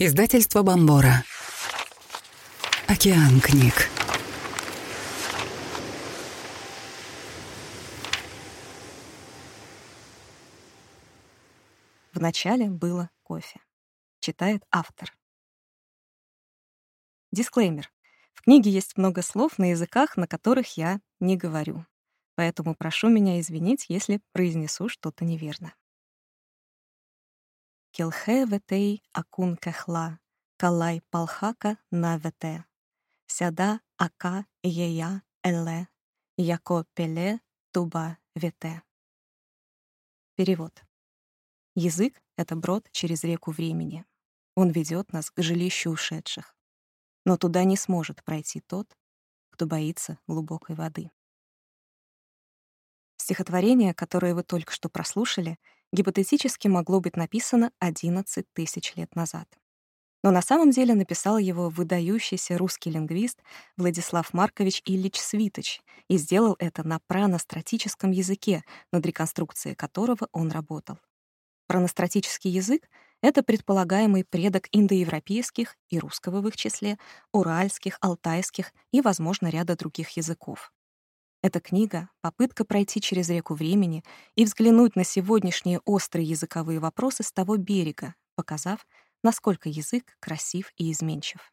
Издательство Бомбора. Океан книг. Вначале было кофе. Читает автор. Дисклеймер. В книге есть много слов на языках, на которых я не говорю. Поэтому прошу меня извинить, если произнесу что-то неверно. Келхе ветей акун кехла, калай палхака на вете. Сяда ака ея эле, яко пеле туба вете. Перевод. Язык — это брод через реку времени. Он ведет нас к жилищу ушедших. Но туда не сможет пройти тот, кто боится глубокой воды. Стихотворение, которое вы только что прослушали, гипотетически могло быть написано 11 тысяч лет назад. Но на самом деле написал его выдающийся русский лингвист Владислав Маркович Ильич Свиточ и сделал это на праностратическом языке, над реконструкцией которого он работал. Праностратический язык — это предполагаемый предок индоевропейских и русского в их числе, уральских, алтайских и, возможно, ряда других языков. Эта книга — попытка пройти через реку времени и взглянуть на сегодняшние острые языковые вопросы с того берега, показав, насколько язык красив и изменчив.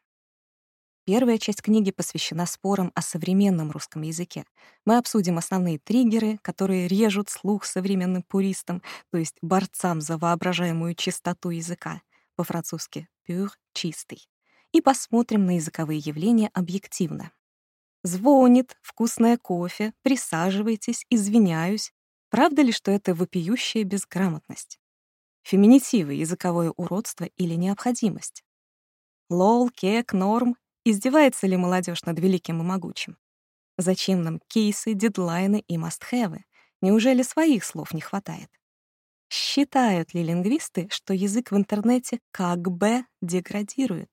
Первая часть книги посвящена спорам о современном русском языке. Мы обсудим основные триггеры, которые режут слух современным пуристам, то есть борцам за воображаемую чистоту языка, по-французски «pur» — «чистый», и посмотрим на языковые явления объективно, Звонит, вкусное кофе, присаживайтесь, извиняюсь. Правда ли, что это вопиющая безграмотность? Феминитивы, языковое уродство или необходимость? Лол, кек, норм. Издевается ли молодежь над великим и могучим? Зачем нам кейсы, дедлайны и мастхэвы? Неужели своих слов не хватает? Считают ли лингвисты, что язык в интернете как бы деградирует?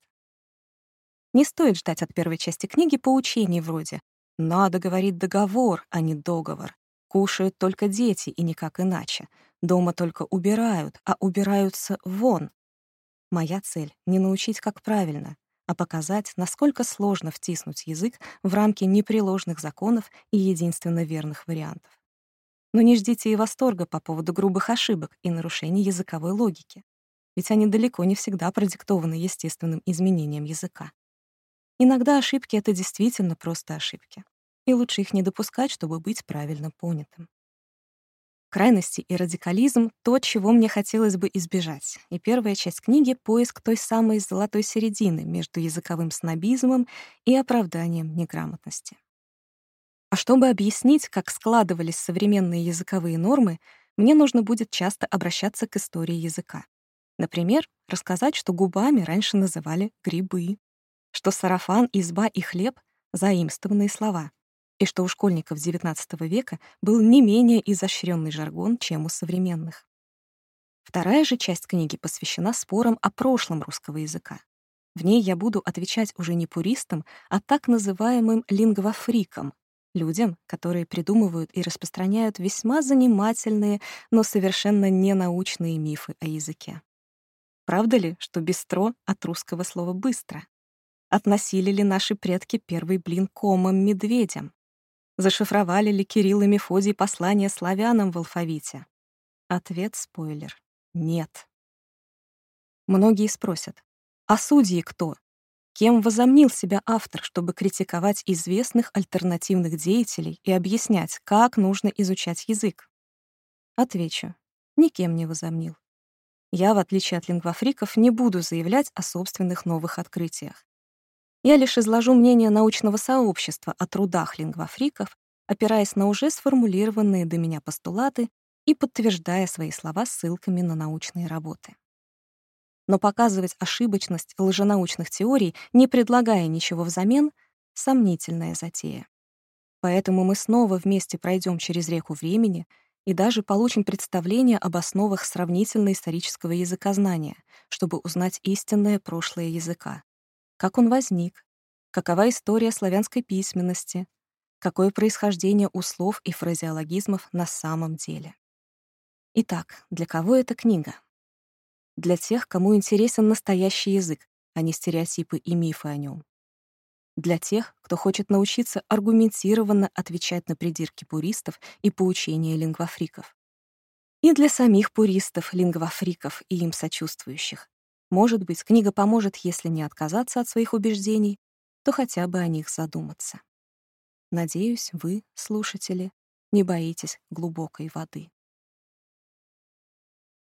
Не стоит ждать от первой части книги поучений вроде «надо говорить договор, а не договор», «кушают только дети и никак иначе», «дома только убирают, а убираются вон». Моя цель — не научить, как правильно, а показать, насколько сложно втиснуть язык в рамки непреложных законов и единственно верных вариантов. Но не ждите и восторга по поводу грубых ошибок и нарушений языковой логики, ведь они далеко не всегда продиктованы естественным изменением языка. Иногда ошибки — это действительно просто ошибки. И лучше их не допускать, чтобы быть правильно понятым. Крайности и радикализм — то, чего мне хотелось бы избежать. И первая часть книги — поиск той самой золотой середины между языковым снобизмом и оправданием неграмотности. А чтобы объяснить, как складывались современные языковые нормы, мне нужно будет часто обращаться к истории языка. Например, рассказать, что губами раньше называли грибы, что сарафан, изба и хлеб — заимствованные слова, и что у школьников XIX века был не менее изощренный жаргон, чем у современных. Вторая же часть книги посвящена спорам о прошлом русского языка. В ней я буду отвечать уже не пуристам, а так называемым лингвофрикам, людям, которые придумывают и распространяют весьма занимательные, но совершенно ненаучные мифы о языке. Правда ли, что бистро от русского слова «быстро»? Относили ли наши предки первый блин комам-медведям? Зашифровали ли Кирилл и Мефодий послание славянам в алфавите? Ответ — спойлер — нет. Многие спросят, а судьи кто? Кем возомнил себя автор, чтобы критиковать известных альтернативных деятелей и объяснять, как нужно изучать язык? Отвечу, никем не возомнил. Я, в отличие от лингвофриков, не буду заявлять о собственных новых открытиях. Я лишь изложу мнение научного сообщества о трудах лингвофриков, опираясь на уже сформулированные до меня постулаты и подтверждая свои слова ссылками на научные работы. Но показывать ошибочность лженаучных теорий, не предлагая ничего взамен, — сомнительная затея. Поэтому мы снова вместе пройдем через реку времени и даже получим представление об основах сравнительно-исторического языкознания, чтобы узнать истинное прошлое языка, как он возник, какова история славянской письменности, какое происхождение у слов и фразеологизмов на самом деле. Итак, для кого эта книга? Для тех, кому интересен настоящий язык, а не стереотипы и мифы о нем. Для тех, кто хочет научиться аргументированно отвечать на придирки пуристов и поучения лингвофриков. И для самих пуристов, лингвофриков и им сочувствующих. Может быть, книга поможет, если не отказаться от своих убеждений, то хотя бы о них задуматься. Надеюсь, вы, слушатели, не боитесь глубокой воды.